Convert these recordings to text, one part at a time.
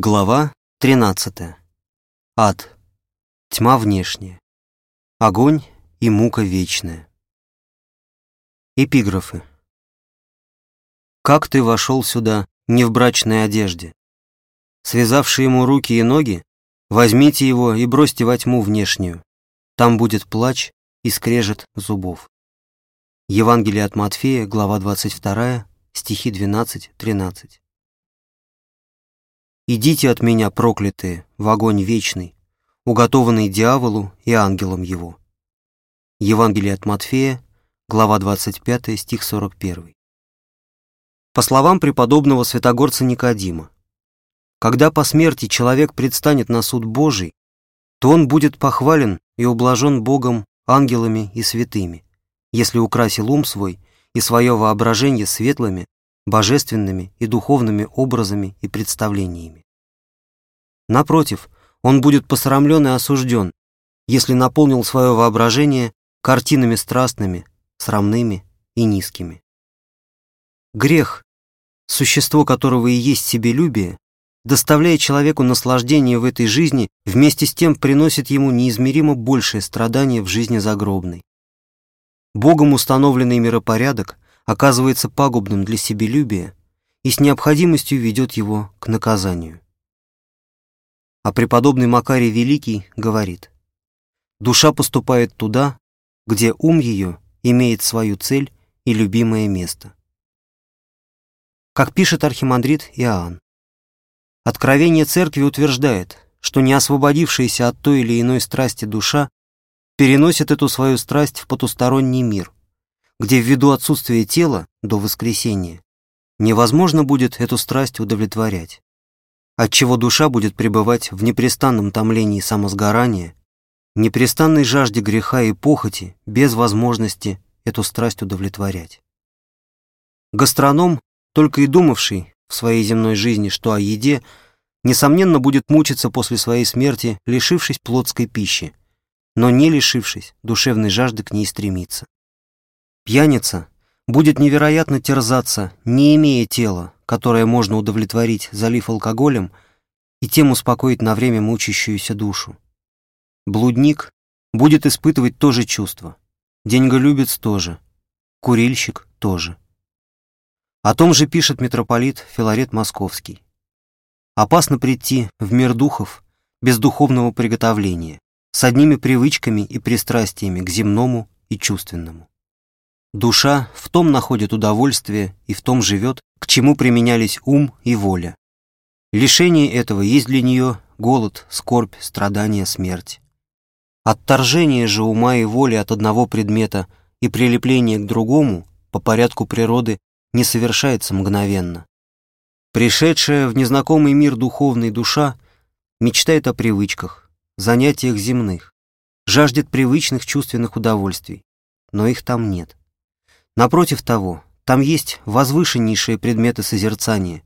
Глава 13. Ад. Тьма внешняя. Огонь и мука вечная. Эпиграфы. Как ты вошел сюда не в брачной одежде? Связавшие ему руки и ноги, возьмите его и бросьте во тьму внешнюю. Там будет плач и скрежет зубов. Евангелие от Матфея, глава 22, стихи 12-13. «Идите от меня, проклятые, в огонь вечный, уготованный дьяволу и ангелам его». Евангелие от Матфея, глава 25, стих 41. По словам преподобного святогорца Никодима, когда по смерти человек предстанет на суд Божий, то он будет похвален и ублажен Богом, ангелами и святыми, если украсил ум свой и свое воображение светлыми, божественными и духовными образами и представлениями. Напротив, он будет посрамлен и осужден, если наполнил свое воображение картинами страстными, срамными и низкими. Грех, существо которого и есть себелюбие, доставляя человеку наслаждение в этой жизни, вместе с тем приносит ему неизмеримо большее страдание в жизни загробной. Богом установленный миропорядок оказывается пагубным для себелюбия и с необходимостью ведет его к наказанию. А преподобный Макарий Великий говорит, «Душа поступает туда, где ум ее имеет свою цель и любимое место». Как пишет архимандрит Иоанн, Откровение Церкви утверждает, что не освободившаяся от той или иной страсти душа переносит эту свою страсть в потусторонний мир, где ввиду отсутствия тела до воскресения невозможно будет эту страсть удовлетворять, отчего душа будет пребывать в непрестанном томлении самосгорания, непрестанной жажде греха и похоти без возможности эту страсть удовлетворять. Гастроном, только и думавший в своей земной жизни, что о еде, несомненно, будет мучиться после своей смерти, лишившись плотской пищи, но не лишившись душевной жажды к ней стремиться. Пьяница будет невероятно терзаться, не имея тела, которое можно удовлетворить, залив алкоголем, и тем успокоить на время мучащуюся душу. Блудник будет испытывать то же чувство. Деньголюбец тоже. Курильщик тоже. О том же пишет митрополит Филарет Московский. Опасно прийти в мир духов без духовного приготовления, с одними привычками и пристрастиями к земному и чувственному. Душа в том находит удовольствие и в том живет, к чему применялись ум и воля. Лишение этого есть для нее голод, скорбь, страдание, смерть. Отторжение же ума и воли от одного предмета и прилепление к другому по порядку природы не совершается мгновенно. Пришедшая в незнакомый мир духовной душа мечтает о привычках, занятиях земных, жаждет привычных чувственных удовольствий, но их там нет. Напротив того, там есть возвышеннейшие предметы созерцания,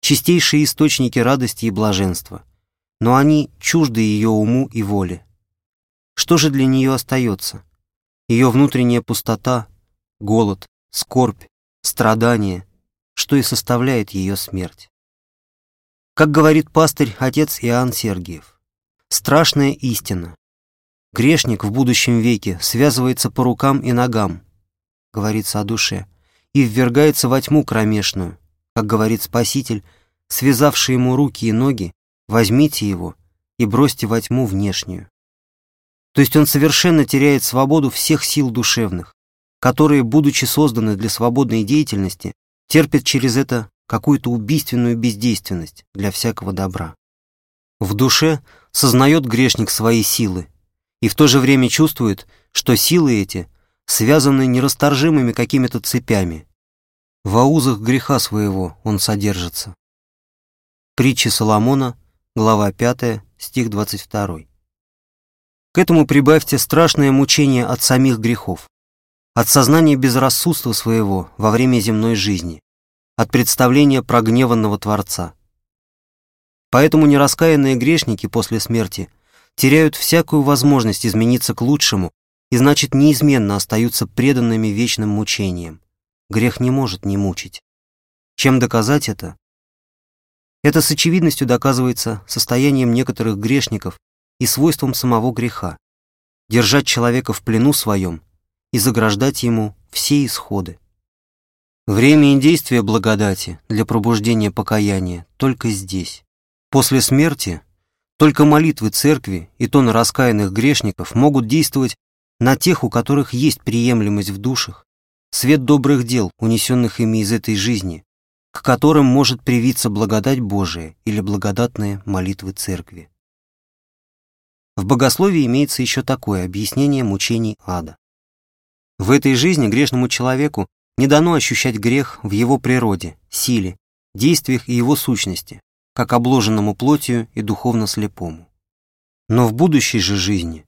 чистейшие источники радости и блаженства, но они чужды ее уму и воле. Что же для нее остается? Ее внутренняя пустота, голод, скорбь, страдание, что и составляет ее смерть. Как говорит пастырь отец Иоанн Сергиев, страшная истина. Грешник в будущем веке связывается по рукам и ногам, говорится о душе, и ввергается во тьму кромешную, как говорит Спаситель, связавший ему руки и ноги, возьмите его и бросьте во тьму внешнюю. То есть он совершенно теряет свободу всех сил душевных, которые, будучи созданы для свободной деятельности, терпят через это какую-то убийственную бездейственность для всякого добра. В душе сознает грешник свои силы и в то же время чувствует, что силы эти связаны нерасторжимыми какими-то цепями. В аузах греха своего он содержится. Притча Соломона, глава 5, стих 22. К этому прибавьте страшное мучение от самих грехов от сознания безрассудства своего во время земной жизни, от представления прогневанного Творца. Поэтому нераскаянные грешники после смерти теряют всякую возможность измениться к лучшему и значит неизменно остаются преданными вечным мучениям. Грех не может не мучить. Чем доказать это? Это с очевидностью доказывается состоянием некоторых грешников и свойством самого греха – держать человека в плену своем и заграждать ему все исходы. Время и действие благодати для пробуждения покаяния только здесь. После смерти только молитвы церкви и то на раскаянных грешников могут действовать на тех, у которых есть приемлемость в душах, свет добрых дел, унесенных ими из этой жизни, к которым может привиться благодать Божия или благодатные молитвы церкви. В богословии имеется еще такое объяснение мучений ада. В этой жизни грешному человеку не дано ощущать грех в его природе, силе, действиях и его сущности, как обложенному плотью и духовно слепому. Но в будущей же жизни,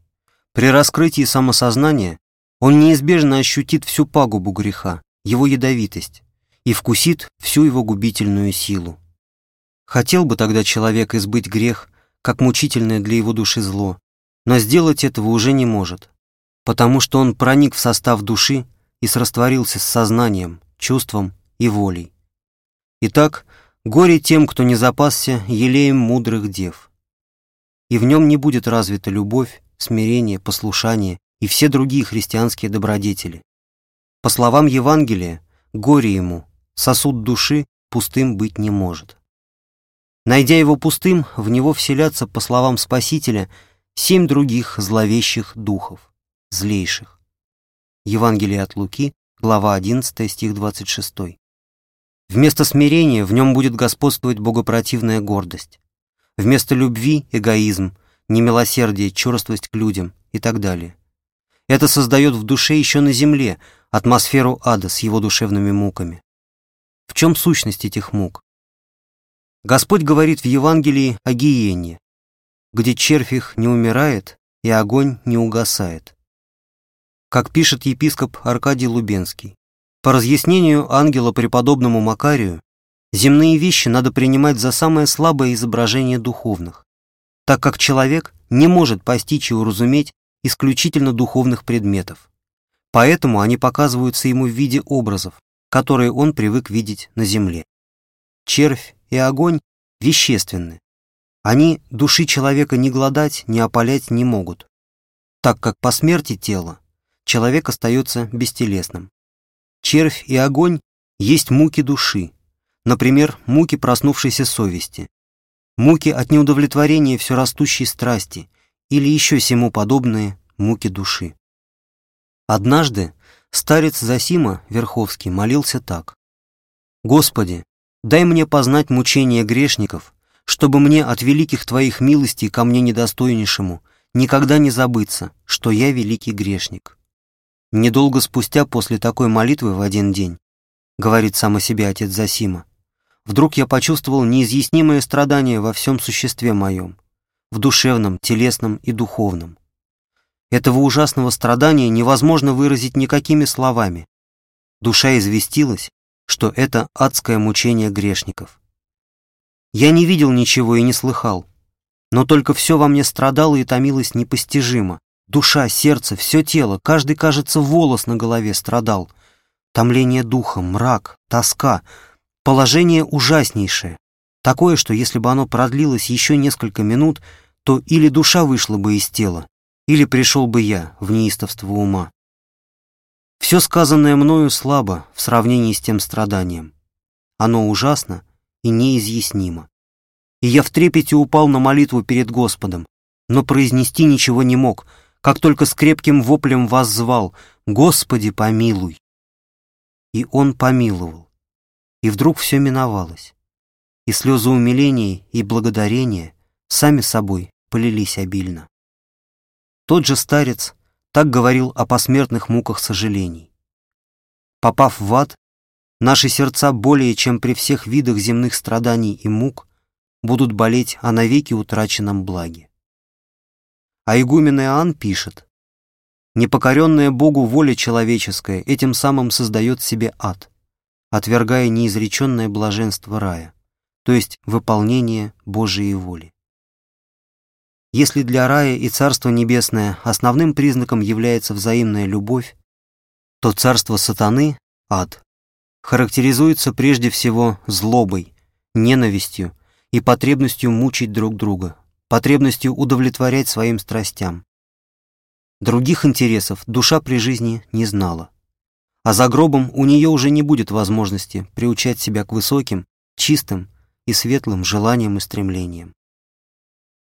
при раскрытии самосознания, он неизбежно ощутит всю пагубу греха, его ядовитость, и вкусит всю его губительную силу. Хотел бы тогда человек избыть грех, как мучительное для его души зло, но сделать этого уже не может, потому что он проник в состав души и срастворился с сознанием, чувством и волей. Итак, горе тем, кто не запасся елеем мудрых дев. И в нем не будет развита любовь, смирение, послушание и все другие христианские добродетели. По словам Евангелия, горе ему, сосуд души пустым быть не может. Найдя его пустым, в него вселятся, по словам Спасителя, семь других зловещих духов, злейших. Евангелие от Луки, глава 11, стих 26. Вместо смирения в нем будет господствовать богопротивная гордость. Вместо любви – эгоизм, немилосердие, черствость к людям и так далее. Это создает в душе еще на земле атмосферу ада с его душевными муками. В чем сущность этих мук? Господь говорит в Евангелии о гиене, где червь их не умирает и огонь не угасает. Как пишет епископ Аркадий Лубенский, по разъяснению ангела преподобному Макарию, земные вещи надо принимать за самое слабое изображение духовных, так как человек не может постичь и уразуметь исключительно духовных предметов. Поэтому они показываются ему в виде образов, которые он привык видеть на земле. Червь и огонь вещественны. Они души человека не гладать, не опалять не могут, так как по смерти тела человек остается бестелесным. Червь и огонь есть муки души, например, муки проснувшейся совести, муки от неудовлетворения все растущей страсти или еще сему подобные муки души. Однажды старец Засима Верховский молился так. «Господи, дай мне познать мучения грешников, чтобы мне от великих Твоих милостей ко мне недостойнейшему никогда не забыться, что я великий грешник». Недолго спустя после такой молитвы в один день, говорит сам о себе отец Засима, вдруг я почувствовал неизъяснимое страдание во всем существе моем, в душевном, телесном и духовном. Этого ужасного страдания невозможно выразить никакими словами. Душа известилась, что это адское мучение грешников. Я не видел ничего и не слыхал, но только все во мне страдало и томилось непостижимо, Душа, сердце, все тело, каждый, кажется, волос на голове страдал. Томление духа, мрак, тоска, положение ужаснейшее. Такое, что если бы оно продлилось еще несколько минут, то или душа вышла бы из тела, или пришел бы я в неистовство ума. Все сказанное мною слабо в сравнении с тем страданием. Оно ужасно и неизъяснимо. И я в трепете упал на молитву перед Господом, но произнести ничего не мог — как только с крепким воплем вас звал «Господи, помилуй!» И он помиловал. И вдруг все миновалось. И слезы умиления и благодарения сами собой полились обильно. Тот же старец так говорил о посмертных муках сожалений. Попав в ад, наши сердца более чем при всех видах земных страданий и мук будут болеть о навеки утраченном благе. А игумен Иоанн пишет, «Непокоренная Богу воля человеческая этим самым создает себе ад, отвергая неизреченное блаженство рая, то есть выполнение Божией воли. Если для рая и Царства Небесное основным признаком является взаимная любовь, то царство сатаны, ад, характеризуется прежде всего злобой, ненавистью и потребностью мучить друг друга, потребностью удовлетворять своим страстям. Других интересов душа при жизни не знала. А за гробом у нее уже не будет возможности приучать себя к высоким, чистым и светлым желаниям и стремлениям.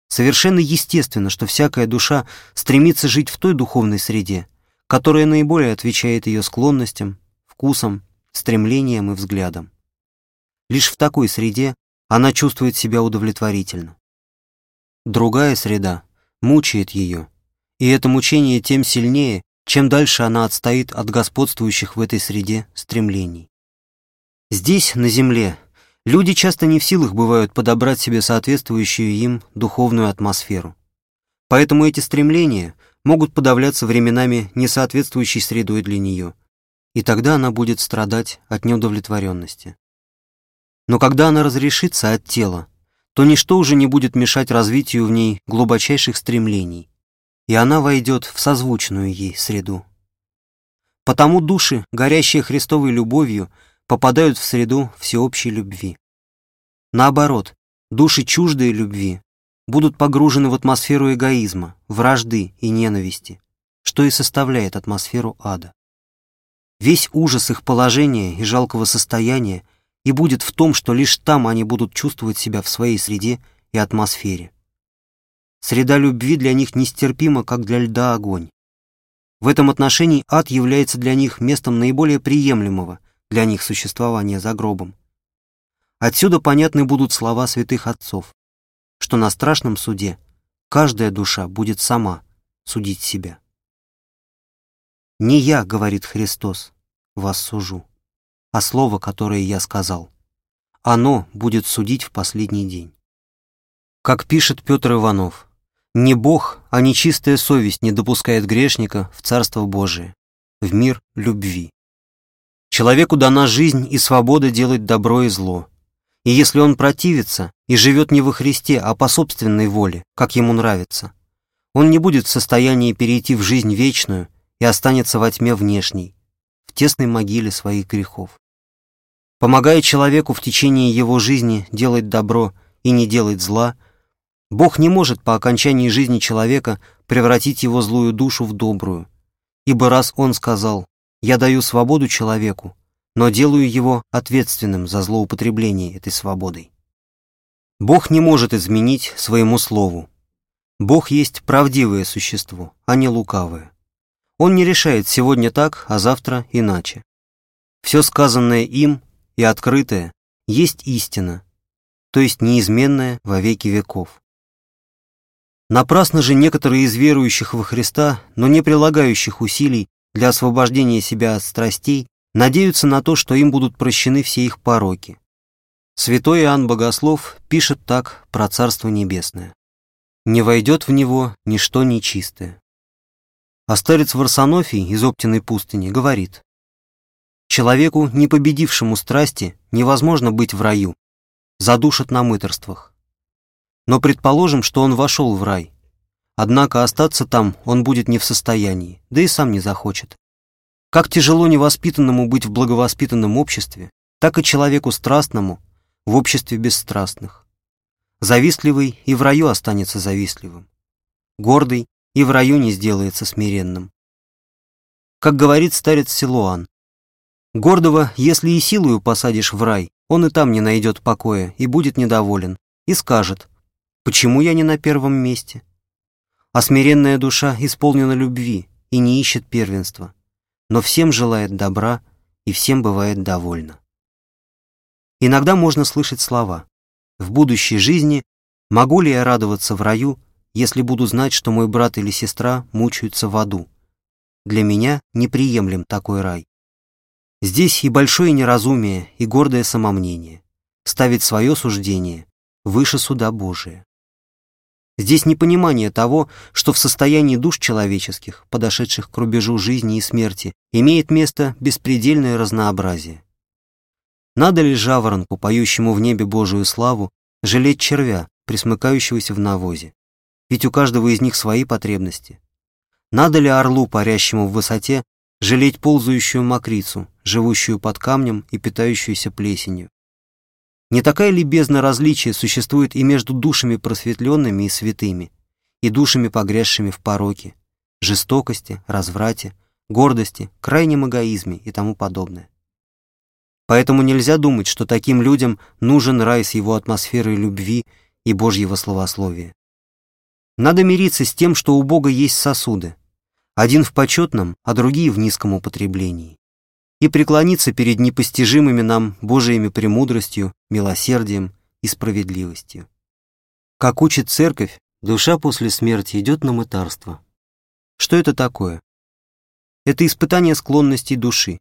Совершенно естественно, что всякая душа стремится жить в той духовной среде, которая наиболее отвечает ее склонностям, вкусам, стремлениям и взглядам. Лишь в такой среде она чувствует себя удовлетворительно. Другая среда мучает ее, и это мучение тем сильнее, чем дальше она отстоит от господствующих в этой среде стремлений. Здесь, на земле, Люди часто не в силах бывают подобрать себе соответствующую им духовную атмосферу. Поэтому эти стремления могут подавляться временами несоответствующей средой для нее, и тогда она будет страдать от неудовлетворенности. Но когда она разрешится от тела, то ничто уже не будет мешать развитию в ней глубочайших стремлений, и она войдет в созвучную ей среду. Потому души, горящие Христовой любовью, попадают в среду всеобщей любви. Наоборот, души чуждые любви будут погружены в атмосферу эгоизма, вражды и ненависти, что и составляет атмосферу ада. Весь ужас их положения и жалкого состояния и будет в том, что лишь там они будут чувствовать себя в своей среде и атмосфере. Среда любви для них нестерпима, как для льда огонь. В этом отношении ад является для них местом наиболее приемлемого для них существования за гробом. Отсюда понятны будут слова святых отцов, что на страшном суде каждая душа будет сама судить себя. «Не я, — говорит Христос, — вас сужу, а слово, которое я сказал, оно будет судить в последний день». Как пишет Петр Иванов, «Не Бог, а нечистая совесть не допускает грешника в Царство Божие, в мир любви». Человеку дана жизнь и свобода делать добро и зло. И если он противится и живет не во Христе, а по собственной воле, как ему нравится, он не будет в состоянии перейти в жизнь вечную и останется во тьме внешней, в тесной могиле своих грехов. Помогая человеку в течение его жизни делать добро и не делать зла, Бог не может по окончании жизни человека превратить его злую душу в добрую, ибо раз Он сказал я даю свободу человеку, но делаю его ответственным за злоупотребление этой свободой. Бог не может изменить своему слову. Бог есть правдивое существо, а не лукавое. Он не решает сегодня так, а завтра иначе. Все сказанное им и открытое есть истина, то есть неизменная во веки веков. Напрасно же некоторые из верующих во Христа, но не прилагающих усилий, для освобождения себя от страстей надеются на то, что им будут прощены все их пороки. Святой Иоанн Богослов пишет так про Царство Небесное. «Не войдет в него ничто нечистое». А старец Варсонофий из Оптиной пустыни говорит, «Человеку, не победившему страсти, невозможно быть в раю, задушат на мыторствах. Но предположим, что он вошел в рай, Однако остаться там он будет не в состоянии, да и сам не захочет. Как тяжело невоспитанному быть в благовоспитанном обществе, так и человеку страстному в обществе бесстрастных. Завистливый и в раю останется завистливым. Гордый и в раю не сделается смиренным. Как говорит старец Силуан, гордого, если и силою посадишь в рай, он и там не найдет покоя и будет недоволен, и скажет, почему я не на первом месте? А смиренная душа исполнена любви и не ищет первенства, но всем желает добра и всем бывает довольна. Иногда можно слышать слова «В будущей жизни могу ли я радоваться в раю, если буду знать, что мой брат или сестра мучаются в аду? Для меня неприемлем такой рай. Здесь и большое неразумие, и гордое самомнение. Ставить свое суждение выше суда Божия. Здесь непонимание того, что в состоянии душ человеческих, подошедших к рубежу жизни и смерти, имеет место беспредельное разнообразие. Надо ли жаворонку, поющему в небе Божию славу, жалеть червя, присмыкающегося в навозе? Ведь у каждого из них свои потребности. Надо ли орлу, парящему в высоте, жалеть ползающую мокрицу, живущую под камнем и питающуюся плесенью? Не такая ли бездна различия существует и между душами просветленными и святыми, и душами, погрязшими в пороке, жестокости, разврате, гордости, крайнем эгоизме и тому подобное? Поэтому нельзя думать, что таким людям нужен рай с его атмосферой любви и Божьего словословия. Надо мириться с тем, что у Бога есть сосуды, один в почетном, а другие в низком употреблении, и преклониться перед непостижимыми нам Божиими премудростью, милосердием и справедливостью. Как учит церковь, душа после смерти идет на мытарство. Что это такое? Это испытание склонностей души.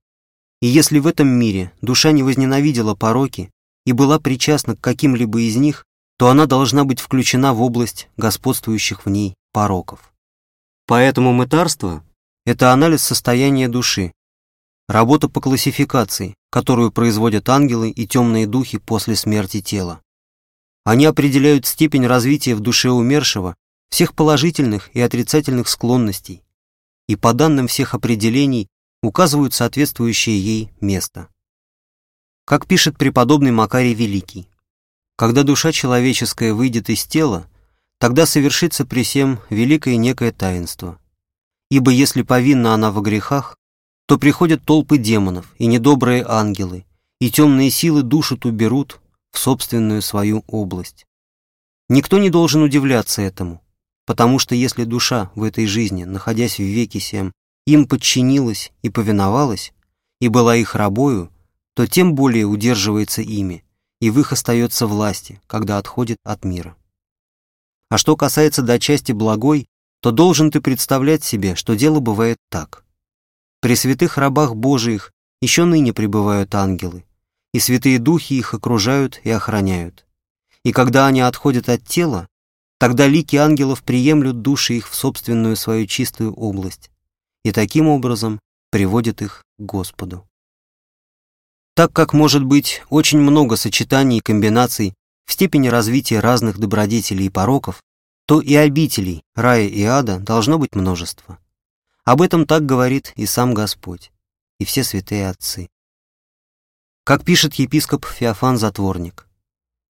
И если в этом мире душа не возненавидела пороки и была причастна к каким-либо из них, то она должна быть включена в область господствующих в ней пороков. Поэтому мытарство – это анализ состояния души, работа по классификации, которую производят ангелы и темные духи после смерти тела. Они определяют степень развития в душе умершего всех положительных и отрицательных склонностей, и по данным всех определений указывают соответствующее ей место. Как пишет преподобный Макарий Великий, когда душа человеческая выйдет из тела, тогда совершится при всем великое некое таинство. Ибо если повинна она во грехах, то приходят толпы демонов и недобрые ангелы, и темные силы душу ту берут в собственную свою область. Никто не должен удивляться этому, потому что если душа в этой жизни, находясь в веке сем, им подчинилась и повиновалась, и была их рабою, то тем более удерживается ими, и в их остается власти, когда отходит от мира. А что касается до части благой, то должен ты представлять себе, что дело бывает так. При святых рабах Божиих еще ныне пребывают ангелы, и святые духи их окружают и охраняют. И когда они отходят от тела, тогда лики ангелов приемлют души их в собственную свою чистую область, и таким образом приводят их к Господу. Так как может быть очень много сочетаний и комбинаций в степени развития разных добродетелей и пороков, то и обителей рая и ада должно быть множество. Об этом так говорит и сам Господь, и все святые отцы. Как пишет епископ Феофан Затворник,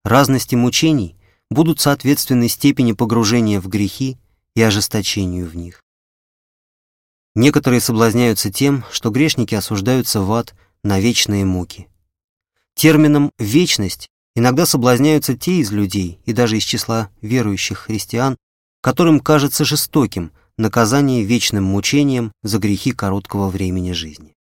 разности мучений будут соответственны степени погружения в грехи и ожесточению в них. Некоторые соблазняются тем, что грешники осуждаются в ад на вечные муки. Термином «вечность» иногда соблазняются те из людей, и даже из числа верующих христиан, которым кажется жестоким наказание вечным мучением за грехи короткого времени жизни.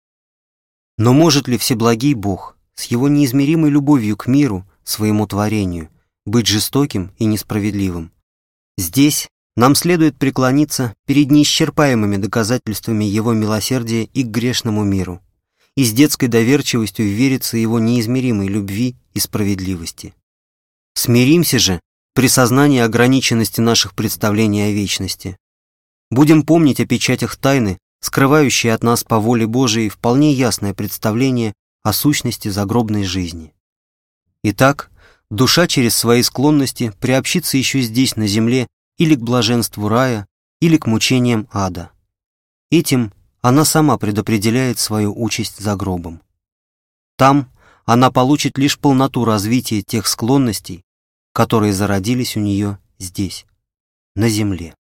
Но может ли Всеблагий Бог с его неизмеримой любовью к миру, своему творению, быть жестоким и несправедливым? Здесь нам следует преклониться перед неисчерпаемыми доказательствами его милосердия и к грешному миру, и с детской доверчивостью вериться его неизмеримой любви и справедливости. Смиримся же при сознании ограниченности наших представлений о вечности, Будем помнить о печатях тайны, скрывающей от нас по воле Божией вполне ясное представление о сущности загробной жизни. Итак, душа через свои склонности приобщится еще здесь, на земле, или к блаженству рая, или к мучениям ада. Этим она сама предопределяет свою участь за гробом. Там она получит лишь полноту развития тех склонностей, которые зародились у нее здесь, на земле.